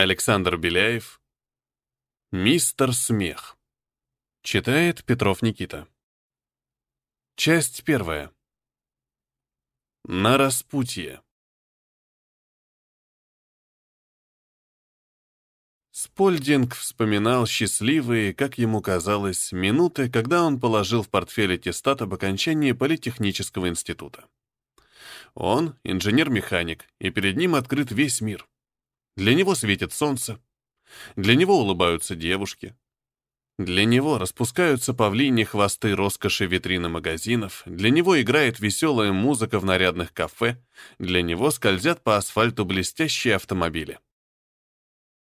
Александр Беляев. Мистер Смех. Читает Петров Никита. Часть первая. На распутье. Спольдинг вспоминал счастливые, как ему казалось, минуты, когда он положил в портфель аттестат об окончании Политехнического института. Он — инженер-механик, и перед ним открыт весь мир. Для него светит солнце. Для него улыбаются девушки. Для него распускаются павлиньи хвосты роскоши витрины магазинов, для него играет веселая музыка в нарядных кафе, для него скользят по асфальту блестящие автомобили.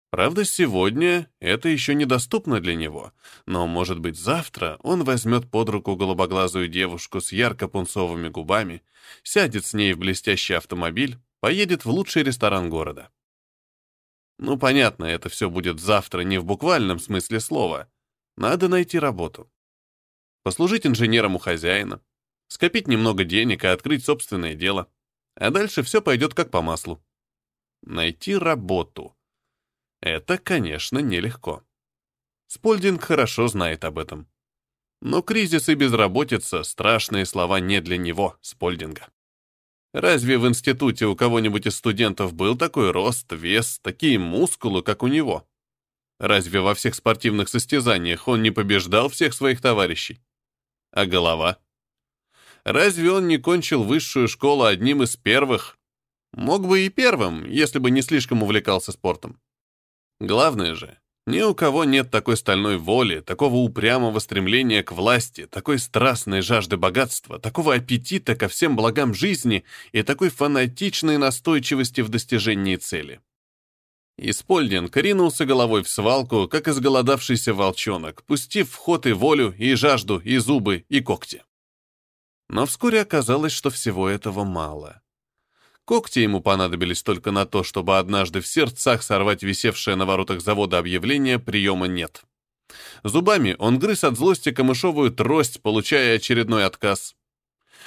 Правда, сегодня это еще недоступно для него, но, может быть, завтра он возьмет под руку голубоглазую девушку с ярко-пунцовыми губами, сядет с ней в блестящий автомобиль, поедет в лучший ресторан города. Ну, понятно, это все будет завтра не в буквальном смысле слова. Надо найти работу. Послужить инженером у хозяина, скопить немного денег и открыть собственное дело. А дальше все пойдет как по маслу. Найти работу. Это, конечно, нелегко. Спольдинг хорошо знает об этом. Но кризис и безработица — страшные слова не для него, Спольдинга. Разве в институте у кого-нибудь из студентов был такой рост, вес, такие мускулы, как у него? Разве во всех спортивных состязаниях он не побеждал всех своих товарищей? А голова? Разве он не кончил высшую школу одним из первых? Мог бы и первым, если бы не слишком увлекался спортом. Главное же, ни у кого нет такой стальной воли, такого упрямого стремления к власти, такой страстной жажды богатства, такого аппетита ко всем благам жизни и такой фанатичной настойчивости в достижении цели. Испольдинг ринулся головой в свалку, как изголодавшийся волчонок, пустив в ход и волю, и жажду, и зубы, и когти. Но вскоре оказалось, что всего этого мало. Когти ему понадобились только на то, чтобы однажды в сердцах сорвать висевшее на воротах завода объявление «приема нет». Зубами он грыз от злости камышовую трость, получая очередной отказ.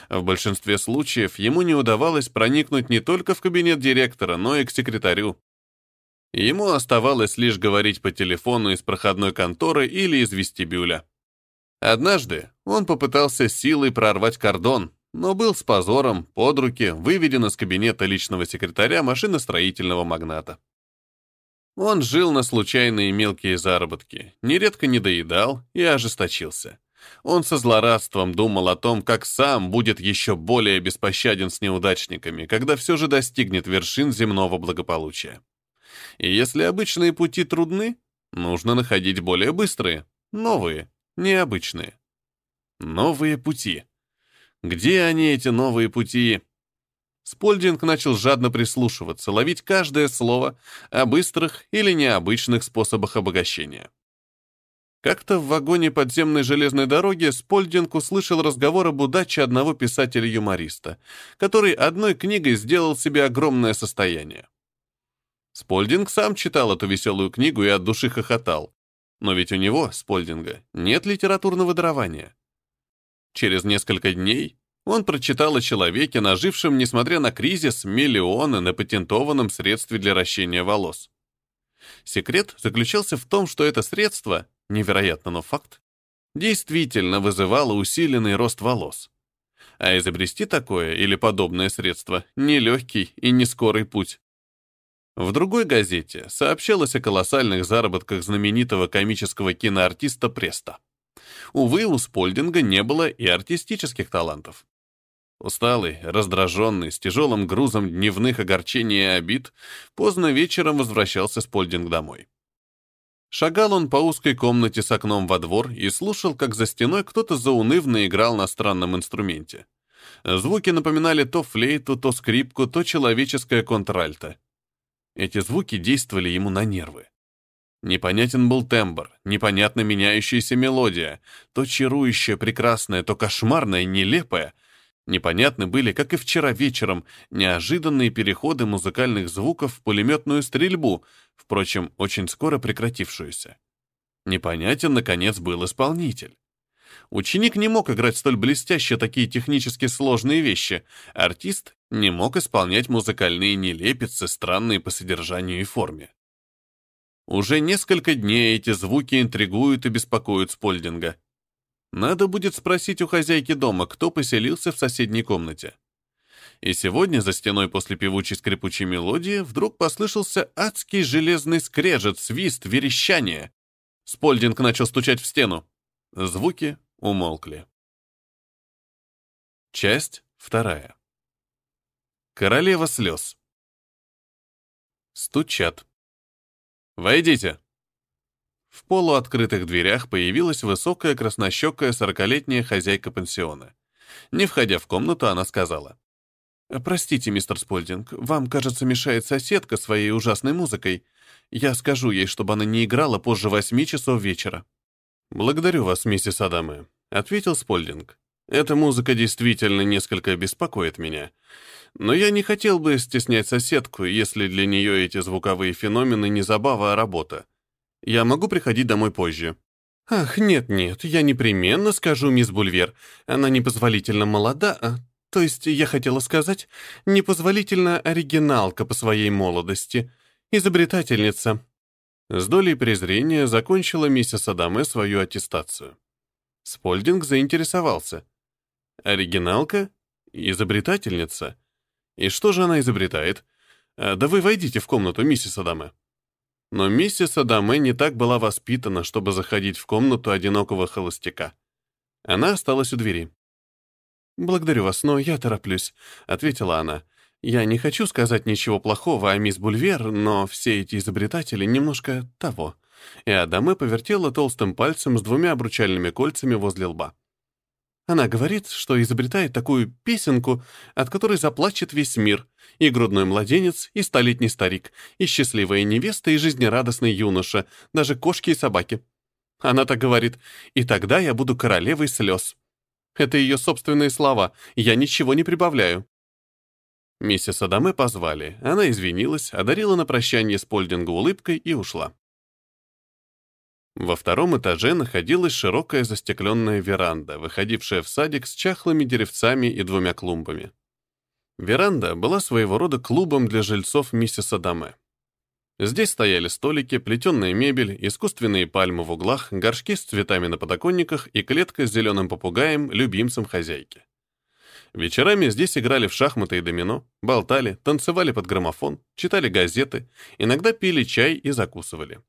В большинстве случаев ему не удавалось проникнуть не только в кабинет директора, но и к секретарю. Ему оставалось лишь говорить по телефону из проходной конторы или из вестибюля. Однажды он попытался силой прорвать кордон, но был с позором, под руки, выведен из кабинета личного секретаря машиностроительного магната. Он жил на случайные мелкие заработки, нередко недоедал и ожесточился. Он со злорадством думал о том, как сам будет еще более беспощаден с неудачниками, когда все же достигнет вершин земного благополучия. И если обычные пути трудны, нужно находить более быстрые, новые, необычные. Новые пути — где они, эти новые пути? Спольдинг начал жадно прислушиваться, ловить каждое слово о быстрых или необычных способах обогащения. Как-то в вагоне подземной железной дороги Спольдинг услышал разговор об удаче одного писателя-юмориста, который одной книгой сделал себе огромное состояние. Спольдинг сам читал эту веселую книгу и от души хохотал. Но ведь у него, Спольдинга, нет литературного дарования. Через несколько дней он прочитал о человеке, нажившем, несмотря на кризис, миллионы на патентованном средстве для ращения волос. Секрет заключался в том, что это средство, невероятно, но факт, действительно вызывало усиленный рост волос. А изобрести такое или подобное средство — нелегкий и не скорый путь. В другой газете сообщалось о колоссальных заработках знаменитого комического киноартиста Преста. Увы, у Спольдинга не было и артистических талантов. Усталый, раздраженный, с тяжелым грузом дневных огорчений и обид, поздно вечером возвращался Спольдинг домой. Шагал он по узкой комнате с окном во двор и слушал, как за стеной кто-то заунывно играл на странном инструменте. Звуки напоминали то флейту, то скрипку, то человеческое контральто. Эти звуки действовали ему на нервы. Непонятен был тембр, непонятно меняющаяся мелодия, то чарующая, прекрасная, то кошмарная, нелепая. Непонятны были, как и вчера вечером, неожиданные переходы музыкальных звуков в пулеметную стрельбу, впрочем, очень скоро прекратившуюся. Непонятен, наконец, был исполнитель. Ученик не мог играть столь блестяще такие технически сложные вещи. Артист не мог исполнять музыкальные нелепицы, странные по содержанию и форме. Уже несколько дней эти звуки интригуют и беспокоят Спольдинга. Надо будет спросить у хозяйки дома, кто поселился в соседней комнате. И сегодня за стеной после певучей скрипучей мелодии вдруг послышался адский железный скрежет, свист, верещание. Спольдинг начал стучать в стену. Звуки умолкли. Часть вторая. Королева слез. Стучат. «Войдите!» В полуоткрытых дверях появилась высокая краснощекая сорокалетняя хозяйка пансиона. Не входя в комнату, она сказала. «Простите, мистер Спольдинг, вам, кажется, мешает соседка своей ужасной музыкой. Я скажу ей, чтобы она не играла позже восьми часов вечера». «Благодарю вас, миссис Адамы», — ответил Спольдинг. «Эта музыка действительно несколько беспокоит меня. Но я не хотел бы стеснять соседку, если для нее эти звуковые феномены не забава, а работа. Я могу приходить домой позже. Ах, нет-нет, я непременно скажу мисс Бульвер. Она непозволительно молода, а... То есть, я хотела сказать, непозволительно оригиналка по своей молодости. Изобретательница. С долей презрения закончила миссис Адаме свою аттестацию. Спольдинг заинтересовался. Оригиналка? Изобретательница? И что же она изобретает? А, да вы войдите в комнату, миссис Адаме. Но миссис Адаме не так была воспитана, чтобы заходить в комнату одинокого холостяка. Она осталась у двери. «Благодарю вас, но я тороплюсь», — ответила она. «Я не хочу сказать ничего плохого о мисс Бульвер, но все эти изобретатели немножко того». И Адаме повертела толстым пальцем с двумя обручальными кольцами возле лба. Она говорит, что изобретает такую песенку, от которой заплачет весь мир. И грудной младенец, и столетний старик, и счастливая невеста, и жизнерадостный юноша, даже кошки и собаки. Она так говорит, и тогда я буду королевой слез. Это ее собственные слова, я ничего не прибавляю. Миссис Адаме позвали. Она извинилась, одарила на прощание Спольдинга улыбкой и ушла. Во втором этаже находилась широкая застекленная веранда, выходившая в садик с чахлыми деревцами и двумя клумбами. Веранда была своего рода клубом для жильцов миссис Адаме. Здесь стояли столики, плетеная мебель, искусственные пальмы в углах, горшки с цветами на подоконниках и клетка с зеленым попугаем, любимцем хозяйки. Вечерами здесь играли в шахматы и домино, болтали, танцевали под граммофон, читали газеты, иногда пили чай и закусывали.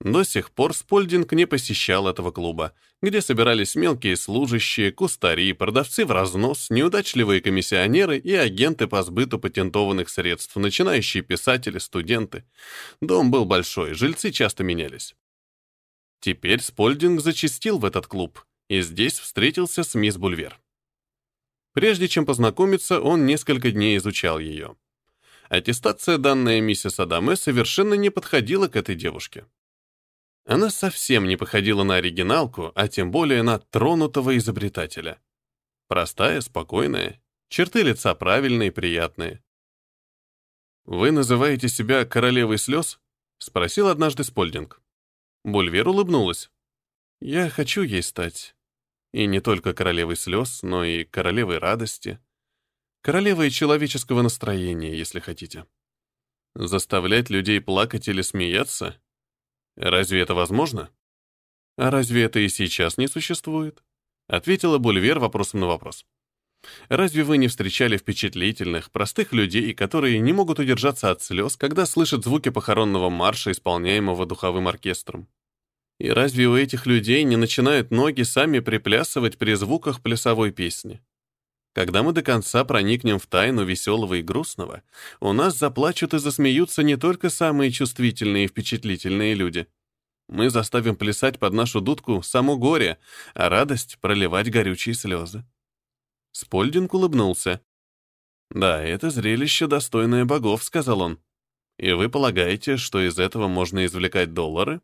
До сих пор Спольдинг не посещал этого клуба, где собирались мелкие служащие, кустари, продавцы в разнос, неудачливые комиссионеры и агенты по сбыту патентованных средств, начинающие писатели, студенты. Дом был большой, жильцы часто менялись. Теперь Спольдинг зачастил в этот клуб, и здесь встретился с мисс Бульвер. Прежде чем познакомиться, он несколько дней изучал ее. Аттестация, данная миссис Адаме, совершенно не подходила к этой девушке. Она совсем не походила на оригиналку, а тем более на тронутого изобретателя. Простая, спокойная, черты лица правильные, приятные. «Вы называете себя королевой слез?» — спросил однажды Спольдинг. Бульвер улыбнулась. «Я хочу ей стать. И не только королевой слез, но и королевой радости. Королевой человеческого настроения, если хотите. Заставлять людей плакать или смеяться Разве это возможно? А разве это и сейчас не существует? Ответила Бульвер вопросом на вопрос. Разве вы не встречали впечатлительных, простых людей, которые не могут удержаться от слез, когда слышат звуки похоронного марша, исполняемого духовым оркестром? И разве у этих людей не начинают ноги сами приплясывать при звуках плясовой песни? Когда мы до конца проникнем в тайну веселого и грустного, у нас заплачут и засмеются не только самые чувствительные и впечатлительные люди. Мы заставим плясать под нашу дудку само горе, а радость — проливать горючие слезы. Спольдинг улыбнулся. «Да, это зрелище, достойное богов», — сказал он. «И вы полагаете, что из этого можно извлекать доллары?»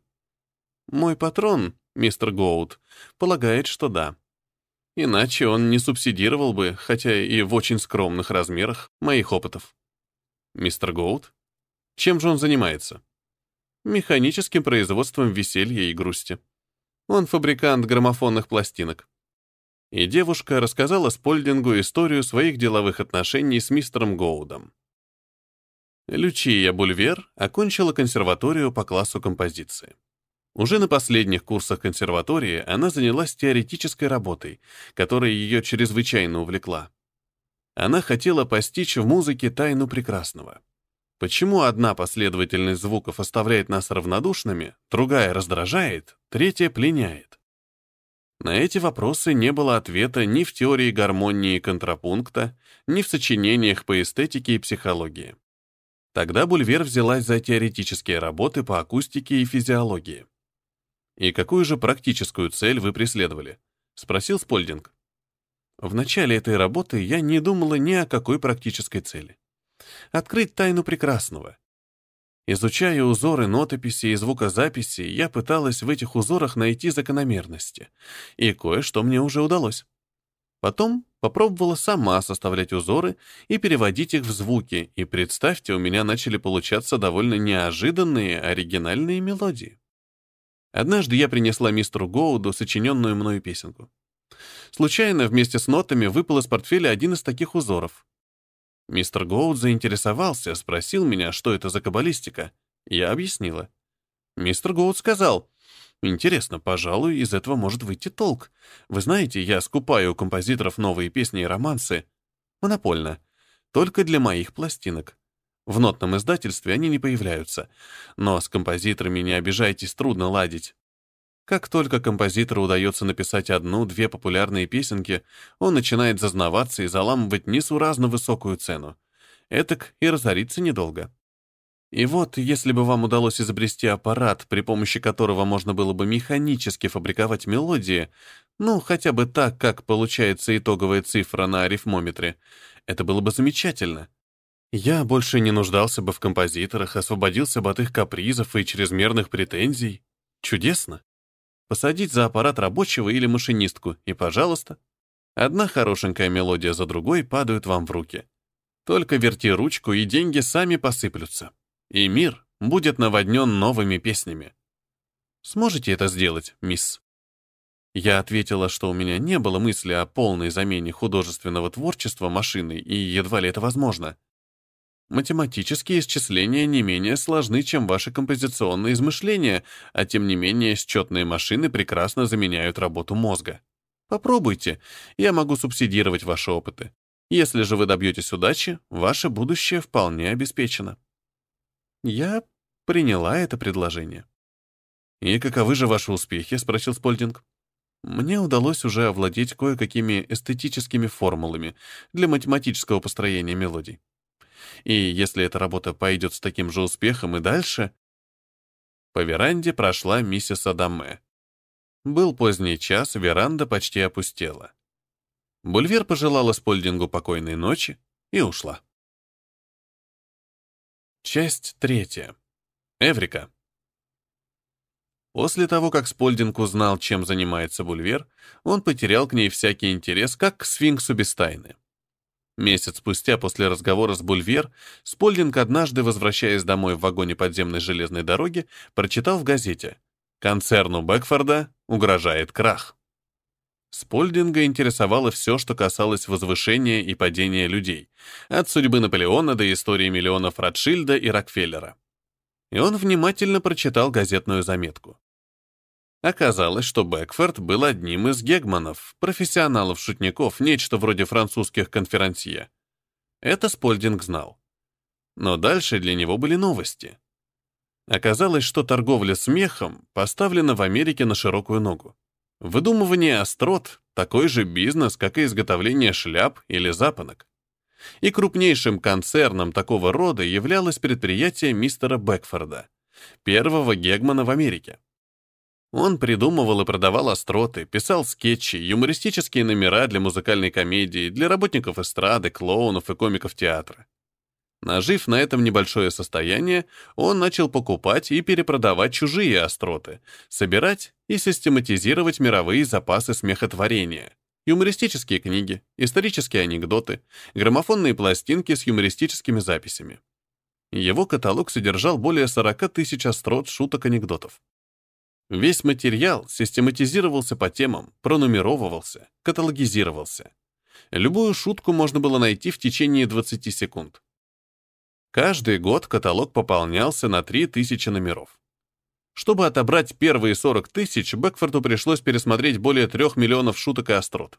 «Мой патрон, мистер Гоуд, полагает, что да». Иначе он не субсидировал бы, хотя и в очень скромных размерах, моих опытов. Мистер Гоуд? Чем же он занимается? Механическим производством веселья и грусти. Он фабрикант граммофонных пластинок. И девушка рассказала Спольдингу историю своих деловых отношений с мистером Гоудом. Лючия Бульвер окончила консерваторию по классу композиции. Уже на последних курсах консерватории она занялась теоретической работой, которая ее чрезвычайно увлекла. Она хотела постичь в музыке тайну прекрасного. Почему одна последовательность звуков оставляет нас равнодушными, другая раздражает, третья пленяет? На эти вопросы не было ответа ни в теории гармонии и контрапункта, ни в сочинениях по эстетике и психологии. Тогда Бульвер взялась за теоретические работы по акустике и физиологии. «И какую же практическую цель вы преследовали?» — спросил Спольдинг. В начале этой работы я не думала ни о какой практической цели. Открыть тайну прекрасного. Изучая узоры нотописи и звукозаписи, я пыталась в этих узорах найти закономерности, и кое-что мне уже удалось. Потом попробовала сама составлять узоры и переводить их в звуки, и, представьте, у меня начали получаться довольно неожиданные, оригинальные мелодии. Однажды я принесла мистеру Гоуду сочиненную мною песенку. Случайно вместе с нотами выпал из портфеля один из таких узоров. Мистер Гоуд заинтересовался, спросил меня, что это за каббалистика. Я объяснила. Мистер Гоуд сказал, «Интересно, пожалуй, из этого может выйти толк. Вы знаете, я скупаю у композиторов новые песни и романсы. Монопольно. Только для моих пластинок. В нотном издательстве они не появляются. Но с композиторами не обижайтесь, трудно ладить. Как только композитору удается написать одну-две популярные песенки, он начинает зазнаваться и заламывать несуразно высокую цену. Этак и разориться недолго. И вот, если бы вам удалось изобрести аппарат, при помощи которого можно было бы механически фабриковать мелодии, ну, хотя бы так, как получается итоговая цифра на арифмометре, это было бы замечательно. Я больше не нуждался бы в композиторах, освободился бы от их капризов и чрезмерных претензий. Чудесно. Посадить за аппарат рабочего или машинистку, и, пожалуйста, одна хорошенькая мелодия за другой падают вам в руки. Только верти ручку, и деньги сами посыплются. И мир будет наводнен новыми песнями. Сможете это сделать, мисс? Я ответила, что у меня не было мысли о полной замене художественного творчества машиной, и едва ли это возможно. Математические исчисления не менее сложны, чем ваши композиционные измышления, а тем не менее счетные машины прекрасно заменяют работу мозга. Попробуйте, я могу субсидировать ваши опыты. Если же вы добьетесь удачи, ваше будущее вполне обеспечено. Я приняла это предложение. «И каковы же ваши успехи?» — спросил Спольдинг. Мне удалось уже овладеть кое-какими эстетическими формулами для математического построения мелодий. И если эта работа пойдет с таким же успехом и дальше... По веранде прошла миссис Адаме. Был поздний час, веранда почти опустела. Бульвер пожелала Спольдингу покойной ночи и ушла. Часть третья. Эврика. После того, как Спольдинг узнал, чем занимается Бульвер, он потерял к ней всякий интерес, как к сфинксу без тайны. Месяц спустя после разговора с Бульвер, Спольдинг однажды, возвращаясь домой в вагоне подземной железной дороги, прочитал в газете «Концерну Бэкфорда угрожает крах». Спольдинга интересовало все, что касалось возвышения и падения людей, от судьбы Наполеона до истории миллионов Ротшильда и Рокфеллера. И он внимательно прочитал газетную заметку. Оказалось, что Бэкфорд был одним из гегманов, профессионалов-шутников, нечто вроде французских конферансье. Это Спольдинг знал. Но дальше для него были новости. Оказалось, что торговля смехом поставлена в Америке на широкую ногу. Выдумывание острот — такой же бизнес, как и изготовление шляп или запонок. И крупнейшим концерном такого рода являлось предприятие мистера Бэкфорда, первого гегмана в Америке. Он придумывал и продавал остроты, писал скетчи, юмористические номера для музыкальной комедии, для работников эстрады, клоунов и комиков театра. Нажив на этом небольшое состояние, он начал покупать и перепродавать чужие остроты, собирать и систематизировать мировые запасы смехотворения, юмористические книги, исторические анекдоты, граммофонные пластинки с юмористическими записями. Его каталог содержал более 40 тысяч острот, шуток, анекдотов. Весь материал систематизировался по темам, пронумеровывался, каталогизировался. Любую шутку можно было найти в течение 20 секунд. Каждый год каталог пополнялся на 3000 номеров. Чтобы отобрать первые 40 тысяч, Бэкфорду пришлось пересмотреть более 3 миллионов шуток и острот.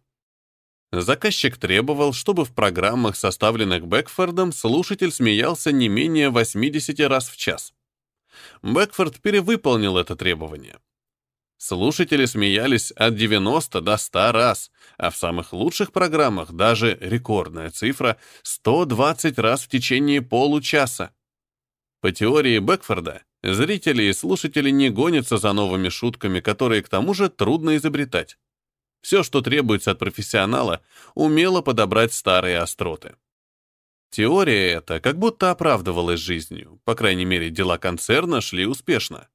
Заказчик требовал, чтобы в программах, составленных Бэкфордом, слушатель смеялся не менее 80 раз в час. Бэкфорд перевыполнил это требование. Слушатели смеялись от 90 до 100 раз, а в самых лучших программах даже рекордная цифра — 120 раз в течение получаса. По теории Бэкфорда, зрители и слушатели не гонятся за новыми шутками, которые к тому же трудно изобретать. Все, что требуется от профессионала, умело подобрать старые остроты. Теория эта как будто оправдывалась жизнью, по крайней мере, дела концерна шли успешно.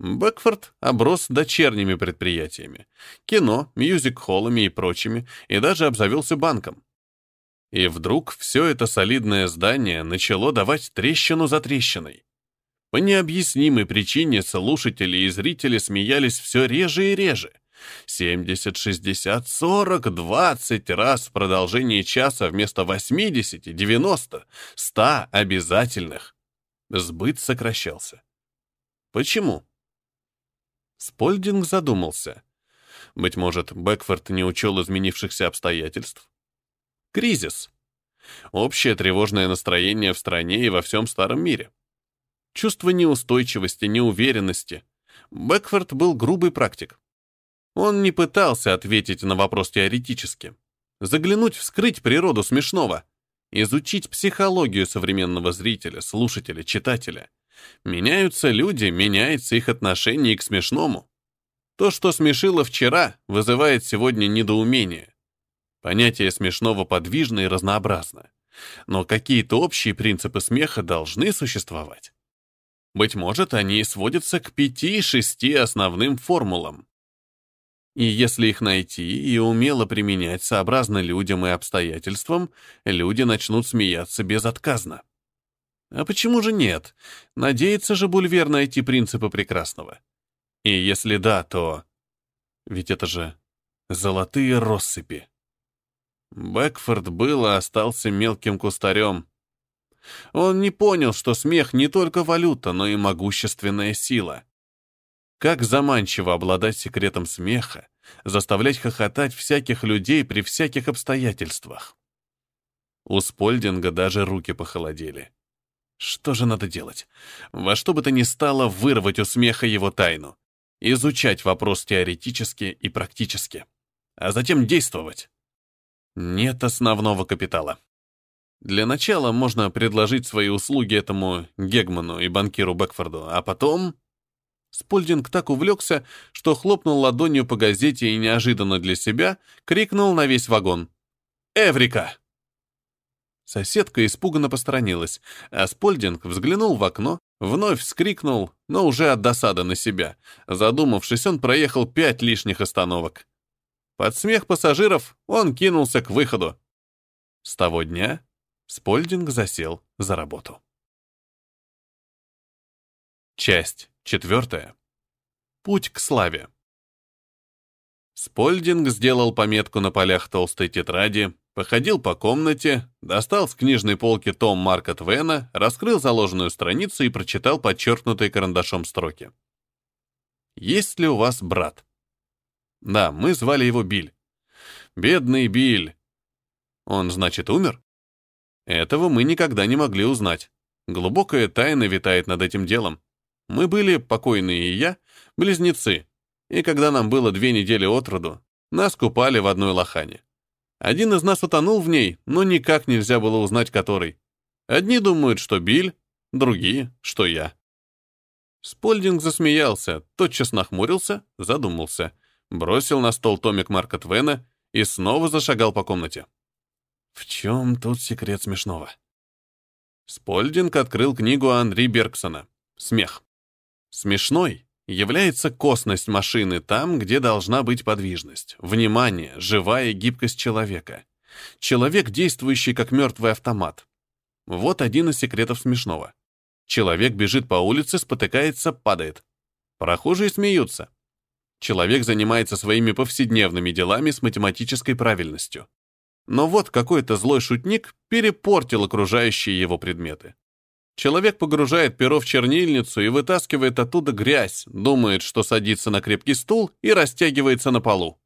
Бэкфорд оброс дочерними предприятиями, кино, мьюзик-холлами и прочими, и даже обзавелся банком. И вдруг все это солидное здание начало давать трещину за трещиной. По необъяснимой причине слушатели и зрители смеялись все реже и реже. 70, 60, 40, 20 раз в продолжении часа вместо 80, 90, 100 обязательных. Сбыт сокращался. Почему? Спольдинг задумался. Быть может, Бэкфорд не учел изменившихся обстоятельств? Кризис. Общее тревожное настроение в стране и во всем старом мире. Чувство неустойчивости, неуверенности. Бэкфорд был грубый практик. Он не пытался ответить на вопрос теоретически. Заглянуть, вскрыть природу смешного. Изучить психологию современного зрителя, слушателя, читателя. Меняются люди, меняется их отношение к смешному. То, что смешило вчера, вызывает сегодня недоумение. Понятие смешного подвижно и разнообразно. Но какие-то общие принципы смеха должны существовать. Быть может, они сводятся к пяти-шести основным формулам. И если их найти и умело применять сообразно людям и обстоятельствам, люди начнут смеяться безотказно. А почему же нет? Надеется же Бульвер найти принципы прекрасного. И если да, то... Ведь это же золотые россыпи. Бэкфорд был и остался мелким кустарем. Он не понял, что смех не только валюта, но и могущественная сила. Как заманчиво обладать секретом смеха, заставлять хохотать всяких людей при всяких обстоятельствах. У Спольдинга даже руки похолодели. Что же надо делать? Во что бы то ни стало вырвать у смеха его тайну. Изучать вопрос теоретически и практически. А затем действовать. Нет основного капитала. Для начала можно предложить свои услуги этому Гегману и банкиру Бэкфорду, а потом... Спольдинг так увлекся, что хлопнул ладонью по газете и неожиданно для себя крикнул на весь вагон. «Эврика!» Соседка испуганно посторонилась, а Спольдинг взглянул в окно, вновь вскрикнул, но уже от досады на себя. Задумавшись, он проехал пять лишних остановок. Под смех пассажиров он кинулся к выходу. С того дня Спольдинг засел за работу. Часть четвертая. Путь к славе. Спольдинг сделал пометку на полях толстой тетради, Походил по комнате, достал с книжной полки том Марка Твена, раскрыл заложенную страницу и прочитал подчеркнутые карандашом строки. «Есть ли у вас брат?» «Да, мы звали его Биль». «Бедный Биль». «Он, значит, умер?» Этого мы никогда не могли узнать. Глубокая тайна витает над этим делом. Мы были, покойные и я, близнецы, и когда нам было две недели от роду, нас купали в одной лохане. Один из нас утонул в ней, но никак нельзя было узнать, который. Одни думают, что Биль, другие, что я. Спольдинг засмеялся, тотчас нахмурился, задумался, бросил на стол томик Марка Твена и снова зашагал по комнате. В чем тут секрет смешного? Спольдинг открыл книгу Анри Бергсона «Смех». Смешной является косность машины там, где должна быть подвижность, внимание, живая гибкость человека. Человек, действующий как мертвый автомат. Вот один из секретов смешного. Человек бежит по улице, спотыкается, падает. Прохожие смеются. Человек занимается своими повседневными делами с математической правильностью. Но вот какой-то злой шутник перепортил окружающие его предметы. Человек погружает перо в чернильницу и вытаскивает оттуда грязь, думает, что садится на крепкий стул и растягивается на полу.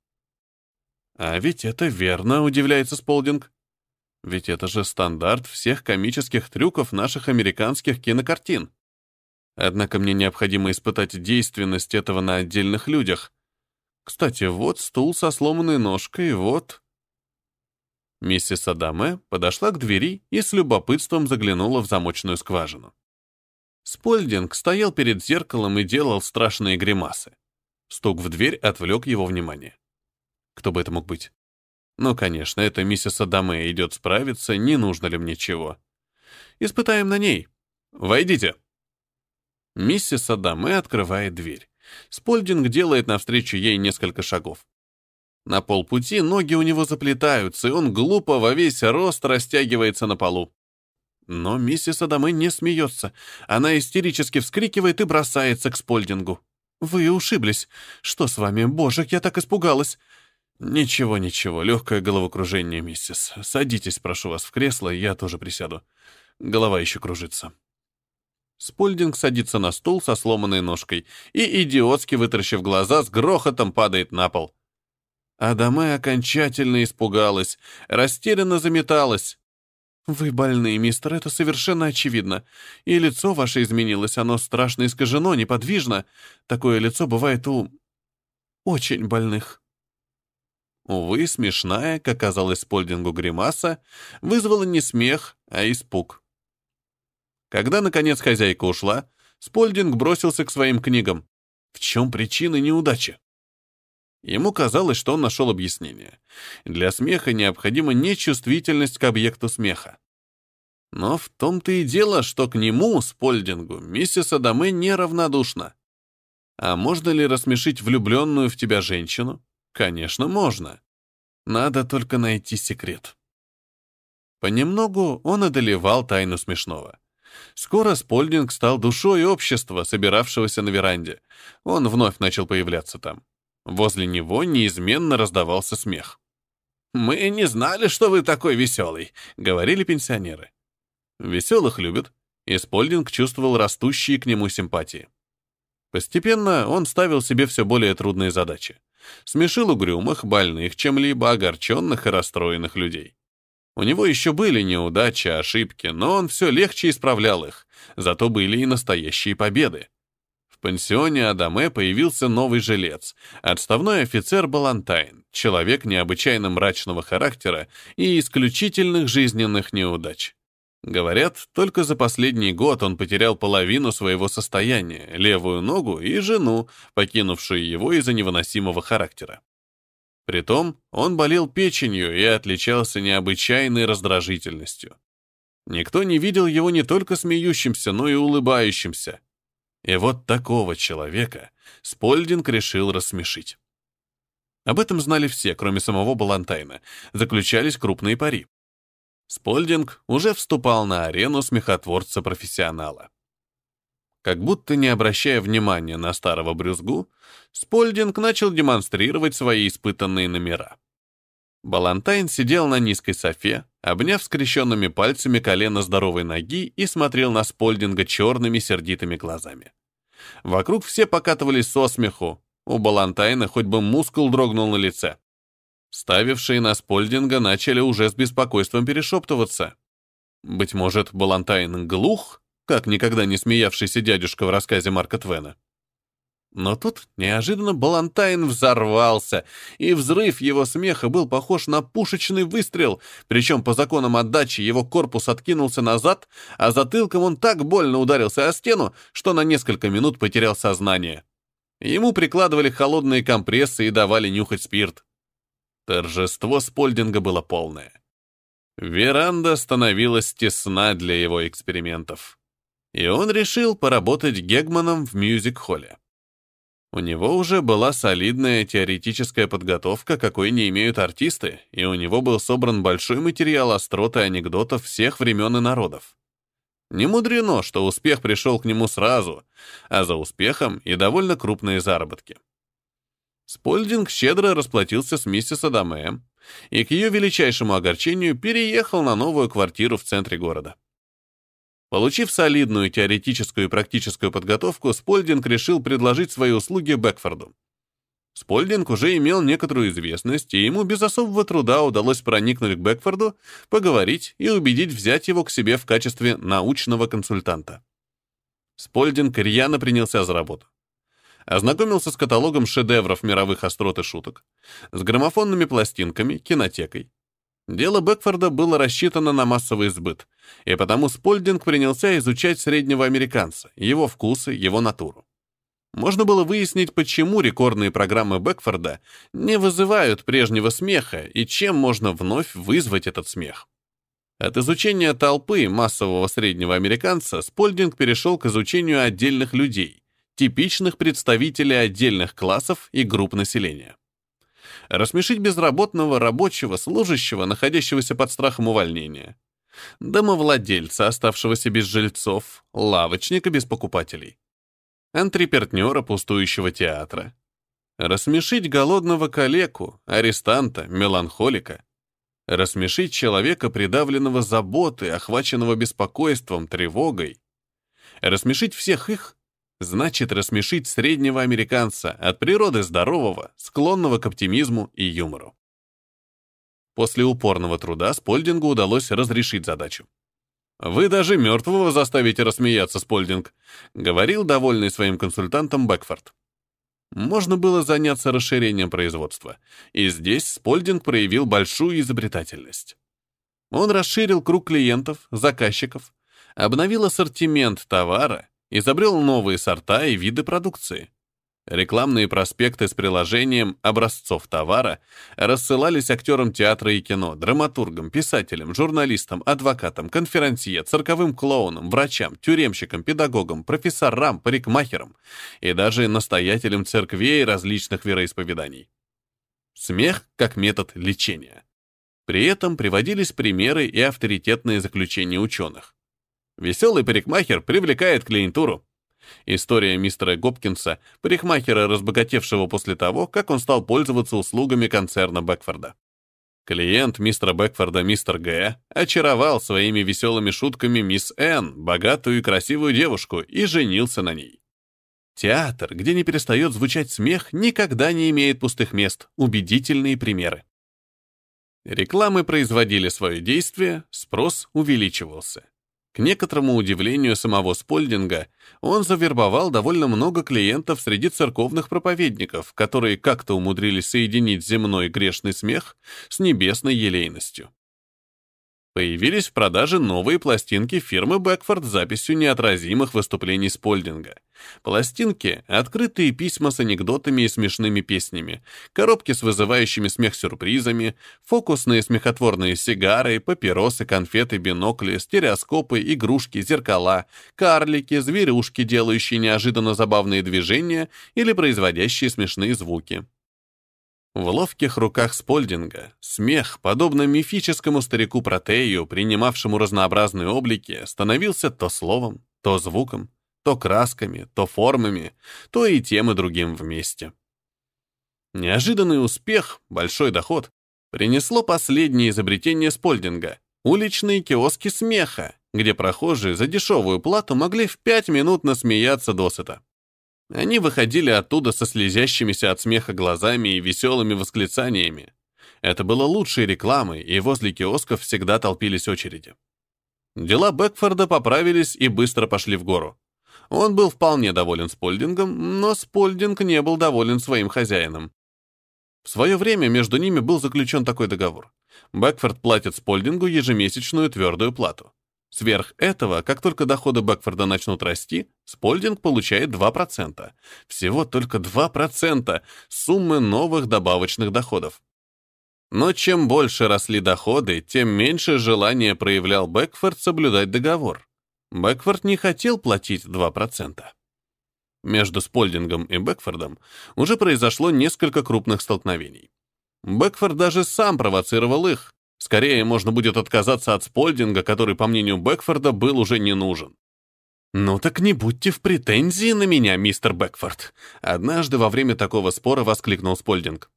А ведь это верно, удивляется Сполдинг. Ведь это же стандарт всех комических трюков наших американских кинокартин. Однако мне необходимо испытать действенность этого на отдельных людях. Кстати, вот стул со сломанной ножкой, вот... Миссис Адаме подошла к двери и с любопытством заглянула в замочную скважину. Спольдинг стоял перед зеркалом и делал страшные гримасы. Стук в дверь отвлек его внимание. Кто бы это мог быть? Ну, конечно, это миссис Адаме идет справиться, не нужно ли мне чего. Испытаем на ней. Войдите. Миссис Адаме открывает дверь. Спольдинг делает навстречу ей несколько шагов. На полпути ноги у него заплетаются, и он глупо во весь рост растягивается на полу. Но миссис Адаме не смеется. Она истерически вскрикивает и бросается к Спольдингу. «Вы ушиблись. Что с вами? Боже, я так испугалась. «Ничего, ничего, легкое головокружение, миссис. Садитесь, прошу вас, в кресло, я тоже присяду. Голова еще кружится». Спольдинг садится на стул со сломанной ножкой и, идиотски вытаращив глаза, с грохотом падает на пол. Адаме окончательно испугалась, растерянно заметалась. «Вы больны, мистер, это совершенно очевидно. И лицо ваше изменилось, оно страшно искажено, неподвижно. Такое лицо бывает у... очень больных». Увы, смешная, как казалось Спольдингу гримаса, вызвала не смех, а испуг. Когда, наконец, хозяйка ушла, Спольдинг бросился к своим книгам. В чем причина неудачи? Ему казалось, что он нашел объяснение. Для смеха необходима нечувствительность к объекту смеха. Но в том-то и дело, что к нему, Спольдингу, миссис Адаме неравнодушна. А можно ли рассмешить влюбленную в тебя женщину? Конечно, можно. Надо только найти секрет. Понемногу он одолевал тайну смешного. Скоро Спольдинг стал душой общества, собиравшегося на веранде. Он вновь начал появляться там. Возле него неизменно раздавался смех. «Мы не знали, что вы такой веселый», — говорили пенсионеры. Веселых любят, и чувствовал растущие к нему симпатии. Постепенно он ставил себе все более трудные задачи. Смешил угрюмых, больных, чем-либо огорченных и расстроенных людей. У него еще были неудачи, ошибки, но он все легче исправлял их, зато были и настоящие победы. Пансионе Адаме появился новый жилец, отставной офицер Балантайн, человек необычайно мрачного характера и исключительных жизненных неудач. Говорят, только за последний год он потерял половину своего состояния, левую ногу и жену, покинувшую его из-за невыносимого характера. Притом он болел печенью и отличался необычайной раздражительностью. Никто не видел его не только смеющимся, но и улыбающимся. И вот такого человека Спольдинг решил рассмешить. Об этом знали все, кроме самого Балантайна. Заключались крупные пари. Спольдинг уже вступал на арену смехотворца-профессионала. Как будто не обращая внимания на старого брюзгу, Спольдинг начал демонстрировать свои испытанные номера. Балантайн сидел на низкой софе, обняв скрещенными пальцами колено здоровой ноги и смотрел на Спольдинга черными сердитыми глазами. Вокруг все покатывались со смеху. У Балантайна хоть бы мускул дрогнул на лице. Ставившие на Спольдинга начали уже с беспокойством перешептываться. Быть может, Балантайн глух, как никогда не смеявшийся дядюшка в рассказе Марка Твена. Но тут неожиданно Балантайн взорвался, и взрыв его смеха был похож на пушечный выстрел, причем по законам отдачи его корпус откинулся назад, а затылком он так больно ударился о стену, что на несколько минут потерял сознание. Ему прикладывали холодные компрессы и давали нюхать спирт. Торжество Спольдинга было полное. Веранда становилась тесна для его экспериментов. И он решил поработать Гегманом в мюзик-холле. У него уже была солидная теоретическая подготовка, какой не имеют артисты, и у него был собран большой материал острот анекдотов всех времен и народов. Не мудрено, что успех пришел к нему сразу, а за успехом и довольно крупные заработки. Спольдинг щедро расплатился с миссис Адаме и к ее величайшему огорчению переехал на новую квартиру в центре города. Получив солидную теоретическую и практическую подготовку, Спольдинг решил предложить свои услуги Бэкфорду. Спольдинг уже имел некоторую известность, и ему без особого труда удалось проникнуть к Бэкфорду, поговорить и убедить взять его к себе в качестве научного консультанта. Спольдинг рьяно принялся за работу. Ознакомился с каталогом шедевров мировых острот и шуток, с граммофонными пластинками, кинотекой. Дело Бэкфорда было рассчитано на массовый сбыт, и потому Спольдинг принялся изучать среднего американца, его вкусы, его натуру. Можно было выяснить, почему рекордные программы Бэкфорда не вызывают прежнего смеха и чем можно вновь вызвать этот смех. От изучения толпы массового среднего американца Спольдинг перешел к изучению отдельных людей, типичных представителей отдельных классов и групп населения. Рассмешить безработного, рабочего, служащего, находящегося под страхом увольнения. Домовладельца, оставшегося без жильцов, лавочника без покупателей антрепертнера пустующего театра. Рассмешить голодного калеку, арестанта, меланхолика. Рассмешить человека, придавленного заботой, охваченного беспокойством, тревогой. Рассмешить всех их значит рассмешить среднего американца, от природы здорового, склонного к оптимизму и юмору. После упорного труда Спольдингу удалось разрешить задачу. «Вы даже мертвого заставите рассмеяться, Спольдинг», — говорил довольный своим консультантом Бэкфорд. Можно было заняться расширением производства, и здесь Спольдинг проявил большую изобретательность. Он расширил круг клиентов, заказчиков, обновил ассортимент товара, изобрел новые сорта и виды продукции. Рекламные проспекты с приложением образцов товара рассылались актерам театра и кино, драматургам, писателям, журналистам, адвокатам, конферансье, цирковым клоунам, врачам, тюремщикам, педагогам, профессорам, парикмахерам и даже настоятелям церквей различных вероисповеданий. Смех как метод лечения. При этом приводились примеры и авторитетные заключения ученых. Веселый парикмахер привлекает клиентуру. История мистера Гопкинса, парикмахера, разбогатевшего после того, как он стал пользоваться услугами концерна Бэкфорда. Клиент мистера Бэкфорда, мистер Г., очаровал своими веселыми шутками мисс Н, богатую и красивую девушку, и женился на ней. Театр, где не перестает звучать смех, никогда не имеет пустых мест. Убедительные примеры. Рекламы производили свое действие, спрос увеличивался. К некоторому удивлению самого Спольдинга, он завербовал довольно много клиентов среди церковных проповедников, которые как-то умудрились соединить земной грешный смех с небесной елейностью. Появились в продаже новые пластинки фирмы Бэкфорд с записью неотразимых выступлений Спольдинга. Пластинки — открытые письма с анекдотами и смешными песнями, коробки с вызывающими смех сюрпризами, фокусные смехотворные сигары, папиросы, конфеты, бинокли, стереоскопы, игрушки, зеркала, карлики, зверюшки, делающие неожиданно забавные движения или производящие смешные звуки. В ловких руках Спольдинга смех, подобно мифическому старику Протею, принимавшему разнообразные облики, становился то словом, то звуком, то красками, то формами, то и тем и другим вместе. Неожиданный успех, большой доход, принесло последнее изобретение Спольдинга — уличные киоски смеха, где прохожие за дешевую плату могли в пять минут насмеяться досыта. Они выходили оттуда со слезящимися от смеха глазами и веселыми восклицаниями. Это было лучшей рекламой, и возле киосков всегда толпились очереди. Дела Бэкфорда поправились и быстро пошли в гору. Он был вполне доволен Спольдингом, но Спольдинг не был доволен своим хозяином. В свое время между ними был заключен такой договор. Бэкфорд платит Спольдингу ежемесячную твердую плату. Сверх этого, как только доходы Бэкфорда начнут расти, Спольдинг получает 2%. Всего только 2% суммы новых добавочных доходов. Но чем больше росли доходы, тем меньше желания проявлял Бэкфорд соблюдать договор. Бэкфорд не хотел платить 2%. Между Спольдингом и Бэкфордом уже произошло несколько крупных столкновений. Бэкфорд даже сам провоцировал их, Скорее, можно будет отказаться от Спольдинга, который, по мнению Бэкфорда, был уже не нужен. «Ну так не будьте в претензии на меня, мистер Бэкфорд», однажды во время такого спора воскликнул Спольдинг.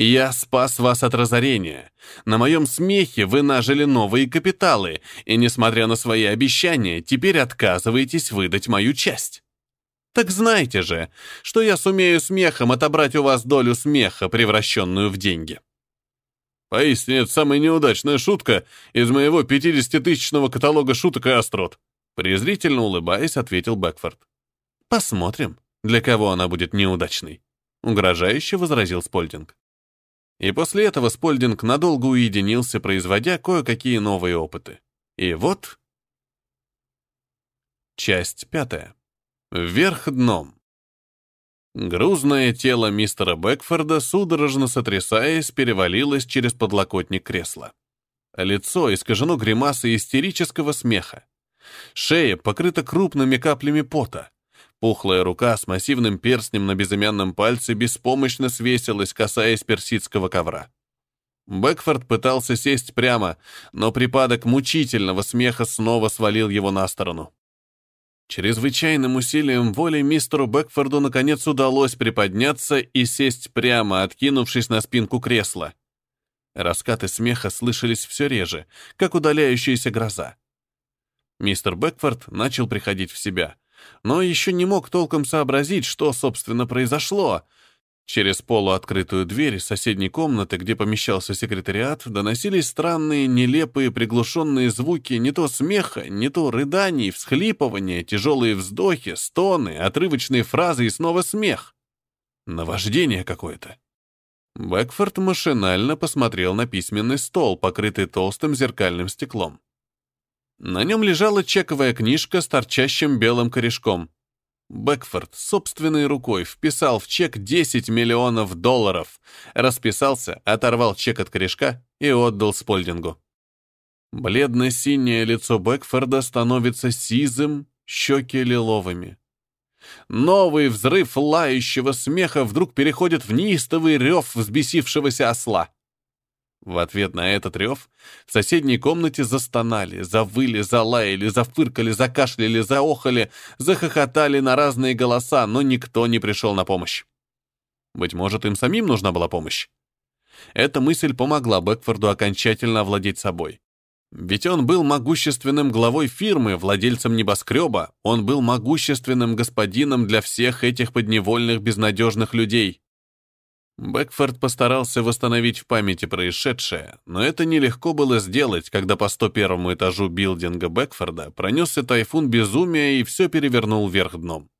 Я спас вас от разорения. На моем смехе вы нажили новые капиталы, и, несмотря на свои обещания, теперь отказываетесь выдать мою часть. Так знайте же, что я сумею смехом отобрать у вас долю смеха, превращенную в деньги. Поистине, это самая неудачная шутка из моего 50-тысячного каталога шуток и острот. Презрительно улыбаясь, ответил Бэкфорд. Посмотрим, для кого она будет неудачной. Угрожающе возразил Спольдинг. И после этого Спольдинг надолго уединился, производя кое-какие новые опыты. И вот... Часть пятая. Вверх дном. Грузное тело мистера Бэкфорда, судорожно сотрясаясь, перевалилось через подлокотник кресла. Лицо искажено гримасой истерического смеха. Шея покрыта крупными каплями пота. Пухлая рука с массивным перстнем на безымянном пальце беспомощно свесилась, касаясь персидского ковра. Бэкфорд пытался сесть прямо, но припадок мучительного смеха снова свалил его на сторону. Чрезвычайным усилием воли мистеру Бэкфорду наконец удалось приподняться и сесть прямо, откинувшись на спинку кресла. Раскаты смеха слышались все реже, как удаляющаяся гроза. Мистер Бэкфорд начал приходить в себя — но еще не мог толком сообразить, что, собственно, произошло. Через полуоткрытую дверь соседней комнаты, где помещался секретариат, доносились странные, нелепые, приглушенные звуки не то смеха, не то рыданий, всхлипывания, тяжелые вздохи, стоны, отрывочные фразы и снова смех. Наваждение какое-то. Бэкфорд машинально посмотрел на письменный стол, покрытый толстым зеркальным стеклом. На нем лежала чековая книжка с торчащим белым корешком. Бэкфорд собственной рукой вписал в чек 10 миллионов долларов, расписался, оторвал чек от корешка и отдал Спольдингу. Бледно-синее лицо Бэкфорда становится сизым, щеки лиловыми. Новый взрыв лающего смеха вдруг переходит в неистовый рев взбесившегося осла. В ответ на этот рев в соседней комнате застонали, завыли, залаяли, зафыркали, закашляли, заохали, захохотали на разные голоса, но никто не пришел на помощь. Быть может, им самим нужна была помощь. Эта мысль помогла Бэкфорду окончательно овладеть собой. Ведь он был могущественным главой фирмы, владельцем небоскреба, он был могущественным господином для всех этих подневольных безнадежных людей. Бэкфорд постарался восстановить в памяти происшедшее, но это нелегко было сделать, когда по 101 этажу билдинга Бэкфорда пронесся тайфун безумия и все перевернул вверх дном.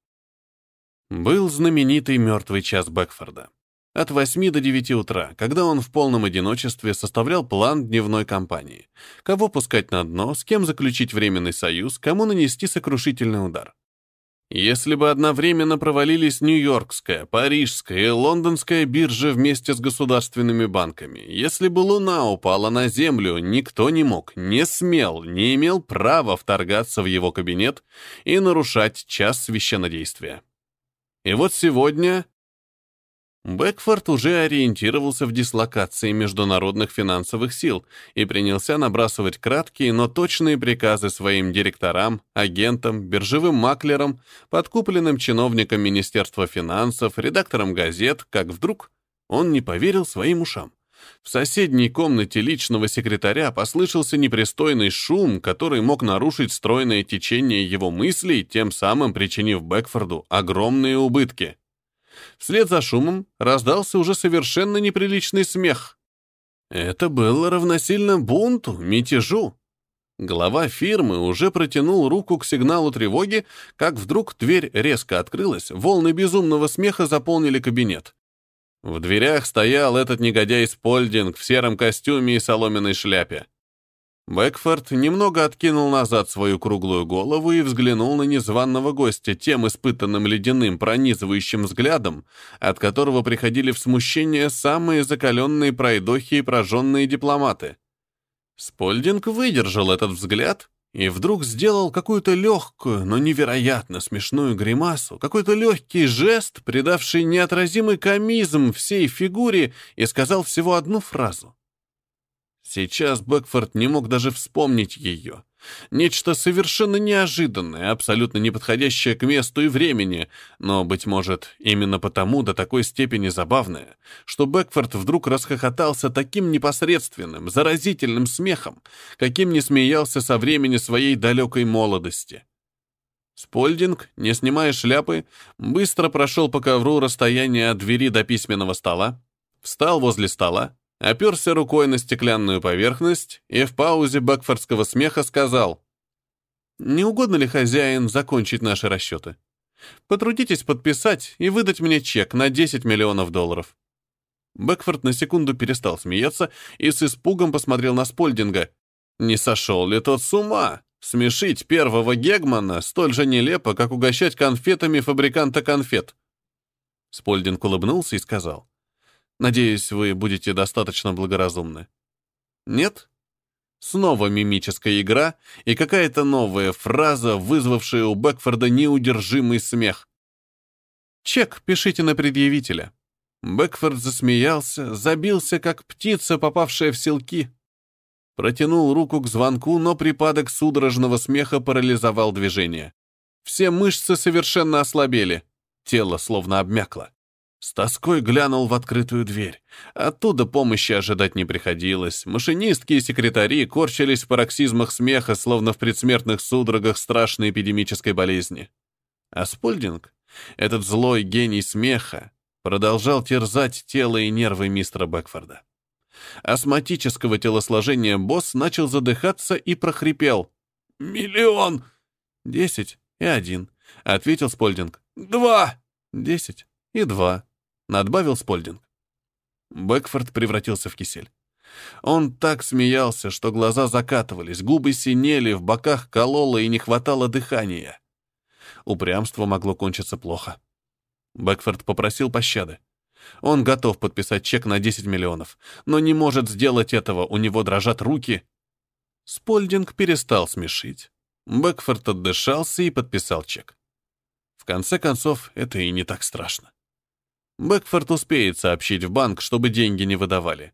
Был знаменитый мертвый час Бэкфорда. От 8 до 9 утра, когда он в полном одиночестве составлял план дневной кампании. Кого пускать на дно, с кем заключить временный союз, кому нанести сокрушительный удар. Если бы одновременно провалились Нью-Йоркская, Парижская и Лондонская биржи вместе с государственными банками, если бы Луна упала на Землю, никто не мог, не смел, не имел права вторгаться в его кабинет и нарушать час священнодействия. И вот сегодня Бэкфорд уже ориентировался в дислокации международных финансовых сил и принялся набрасывать краткие, но точные приказы своим директорам, агентам, биржевым маклерам, подкупленным чиновникам Министерства финансов, редакторам газет, как вдруг он не поверил своим ушам. В соседней комнате личного секретаря послышался непристойный шум, который мог нарушить стройное течение его мыслей, тем самым причинив Бэкфорду огромные убытки. Вслед за шумом раздался уже совершенно неприличный смех. Это было равносильно бунту, мятежу. Глава фирмы уже протянул руку к сигналу тревоги, как вдруг дверь резко открылась, волны безумного смеха заполнили кабинет. В дверях стоял этот негодяй Спольдинг в сером костюме и соломенной шляпе. Бэкфорд немного откинул назад свою круглую голову и взглянул на незваного гостя тем испытанным ледяным пронизывающим взглядом, от которого приходили в смущение самые закаленные пройдохи и прожженные дипломаты. Спольдинг выдержал этот взгляд и вдруг сделал какую-то легкую, но невероятно смешную гримасу, какой-то легкий жест, придавший неотразимый комизм всей фигуре, и сказал всего одну фразу. Сейчас Бэкфорд не мог даже вспомнить ее. Нечто совершенно неожиданное, абсолютно неподходящее к месту и времени, но, быть может, именно потому до такой степени забавное, что Бэкфорд вдруг расхохотался таким непосредственным, заразительным смехом, каким не смеялся со времени своей далекой молодости. Спольдинг, не снимая шляпы, быстро прошел по ковру расстояние от двери до письменного стола, встал возле стола, оперся рукой на стеклянную поверхность и в паузе бэкфордского смеха сказал, «Не угодно ли, хозяин, закончить наши расчеты? Потрудитесь подписать и выдать мне чек на 10 миллионов долларов». Бэкфорд на секунду перестал смеяться и с испугом посмотрел на Спольдинга. Не сошел ли тот с ума? Смешить первого Гегмана столь же нелепо, как угощать конфетами фабриканта конфет. Спольдинг улыбнулся и сказал, «Надеюсь, вы будете достаточно благоразумны». «Нет?» Снова мимическая игра и какая-то новая фраза, вызвавшая у Бэкфорда неудержимый смех. «Чек пишите на предъявителя». Бэкфорд засмеялся, забился, как птица, попавшая в селки. Протянул руку к звонку, но припадок судорожного смеха парализовал движение. Все мышцы совершенно ослабели. Тело словно обмякло. С тоской глянул в открытую дверь. Оттуда помощи ожидать не приходилось. Машинистки и секретари корчились в пароксизмах смеха, словно в предсмертных судорогах страшной эпидемической болезни. А Спольдинг, этот злой гений смеха, продолжал терзать тело и нервы мистера Бэкфорда астматического телосложения босс начал задыхаться и прохрипел. «Миллион!» «Десять и один», — ответил Спольдинг. «Два!» «Десять и два», — надбавил Спольдинг. Бэкфорд превратился в кисель. Он так смеялся, что глаза закатывались, губы синели, в боках кололо и не хватало дыхания. Упрямство могло кончиться плохо. Бэкфорд попросил пощады. Он готов подписать чек на 10 миллионов, но не может сделать этого, у него дрожат руки. Спольдинг перестал смешить. Бэкфорд отдышался и подписал чек. В конце концов, это и не так страшно. Бэкфорд успеет сообщить в банк, чтобы деньги не выдавали.